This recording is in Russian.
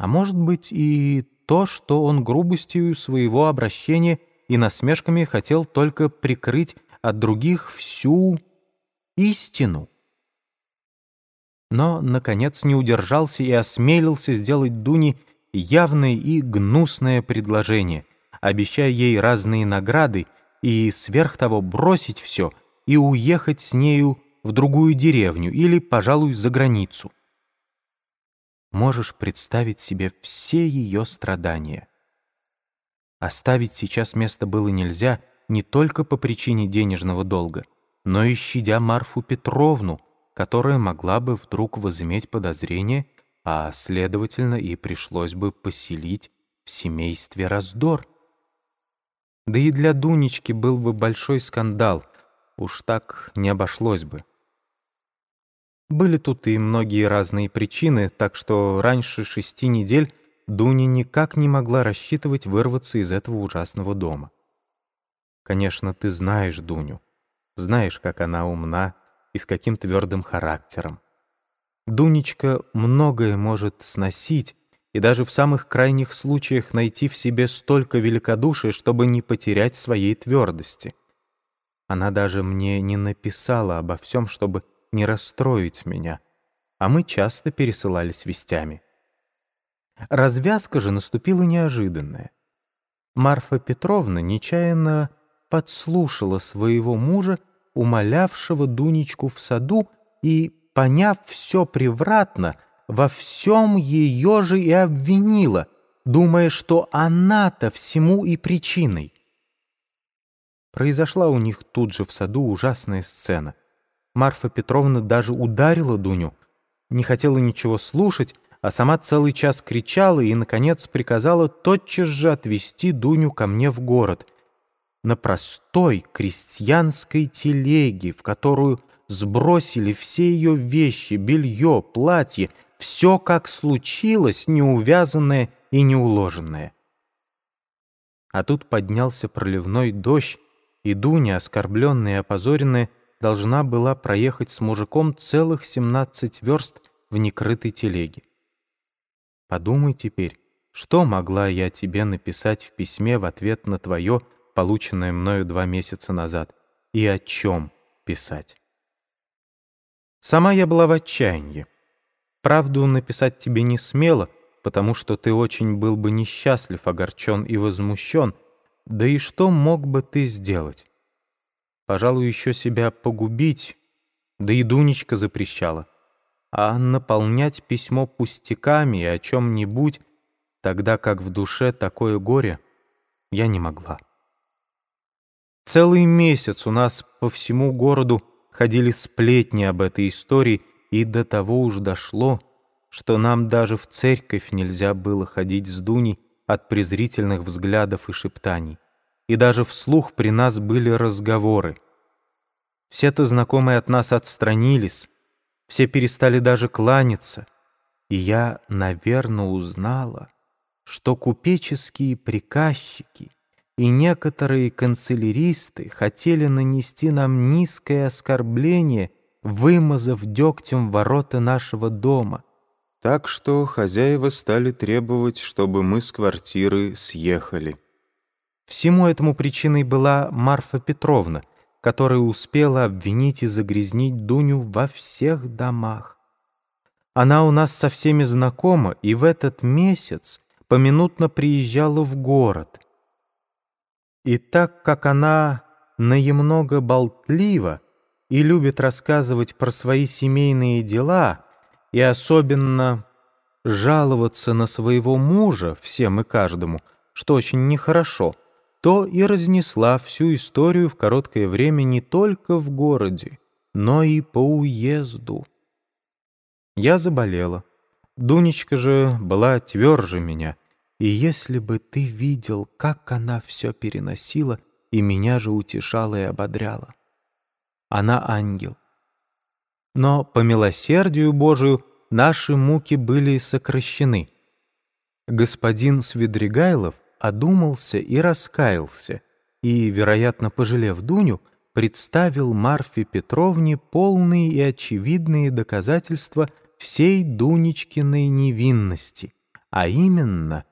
А может быть и то, что он грубостью своего обращения и насмешками хотел только прикрыть от других всю истину. Но, наконец, не удержался и осмелился сделать Дуне явное и гнусное предложение, обещая ей разные награды и сверх того бросить все и уехать с нею в другую деревню или, пожалуй, за границу. Можешь представить себе все ее страдания. Оставить сейчас место было нельзя не только по причине денежного долга, но и щадя Марфу Петровну, которая могла бы вдруг возыметь подозрение, а, следовательно, и пришлось бы поселить в семействе раздор. Да и для Дунечки был бы большой скандал, уж так не обошлось бы. Были тут и многие разные причины, так что раньше шести недель Дуня никак не могла рассчитывать вырваться из этого ужасного дома. Конечно, ты знаешь Дуню, знаешь, как она умна и с каким твердым характером. Дунечка многое может сносить и даже в самых крайних случаях найти в себе столько великодушия, чтобы не потерять своей твердости. Она даже мне не написала обо всем, чтобы не расстроить меня, а мы часто пересылались вестями. Развязка же наступила неожиданная. Марфа Петровна нечаянно подслушала своего мужа, умолявшего Дунечку в саду, и, поняв все превратно, во всем ее же и обвинила, думая, что она-то всему и причиной. Произошла у них тут же в саду ужасная сцена. Марфа Петровна даже ударила Дуню, не хотела ничего слушать, а сама целый час кричала и, наконец, приказала тотчас же отвезти Дуню ко мне в город. На простой крестьянской телеге, в которую сбросили все ее вещи, белье, платье, все как случилось, неувязанное и неуложенное. А тут поднялся проливной дождь, и Дуня, оскорбленная и опозоренная, должна была проехать с мужиком целых семнадцать верст в некрытой телеге. Подумай теперь, что могла я тебе написать в письме в ответ на твое, полученное мною два месяца назад, и о чем писать? Сама я была в отчаянии. Правду написать тебе не смело, потому что ты очень был бы несчастлив, огорчен и возмущен, да и что мог бы ты сделать? Пожалуй, еще себя погубить, да и Дунечка запрещала. А наполнять письмо пустяками и о чем-нибудь, тогда как в душе такое горе, я не могла. Целый месяц у нас по всему городу ходили сплетни об этой истории, и до того уж дошло, что нам даже в церковь нельзя было ходить с Дуней, от презрительных взглядов и шептаний. И даже вслух при нас были разговоры. Все-то знакомые от нас отстранились, все перестали даже кланяться, и я, наверное, узнала, что купеческие приказчики и некоторые канцеляристы хотели нанести нам низкое оскорбление, вымазав дегтем ворота нашего дома — так что хозяева стали требовать, чтобы мы с квартиры съехали. Всему этому причиной была Марфа Петровна, которая успела обвинить и загрязнить Дуню во всех домах. Она у нас со всеми знакома и в этот месяц поминутно приезжала в город. И так как она наемного болтлива и любит рассказывать про свои семейные дела — и особенно жаловаться на своего мужа всем и каждому, что очень нехорошо, то и разнесла всю историю в короткое время не только в городе, но и по уезду. Я заболела. Дунечка же была тверже меня, и если бы ты видел, как она все переносила и меня же утешала и ободряла. Она ангел, но по милосердию Божию наши муки были сокращены. Господин Свидригайлов одумался и раскаялся, и, вероятно, пожалев Дуню, представил Марфе Петровне полные и очевидные доказательства всей Дунечкиной невинности, а именно,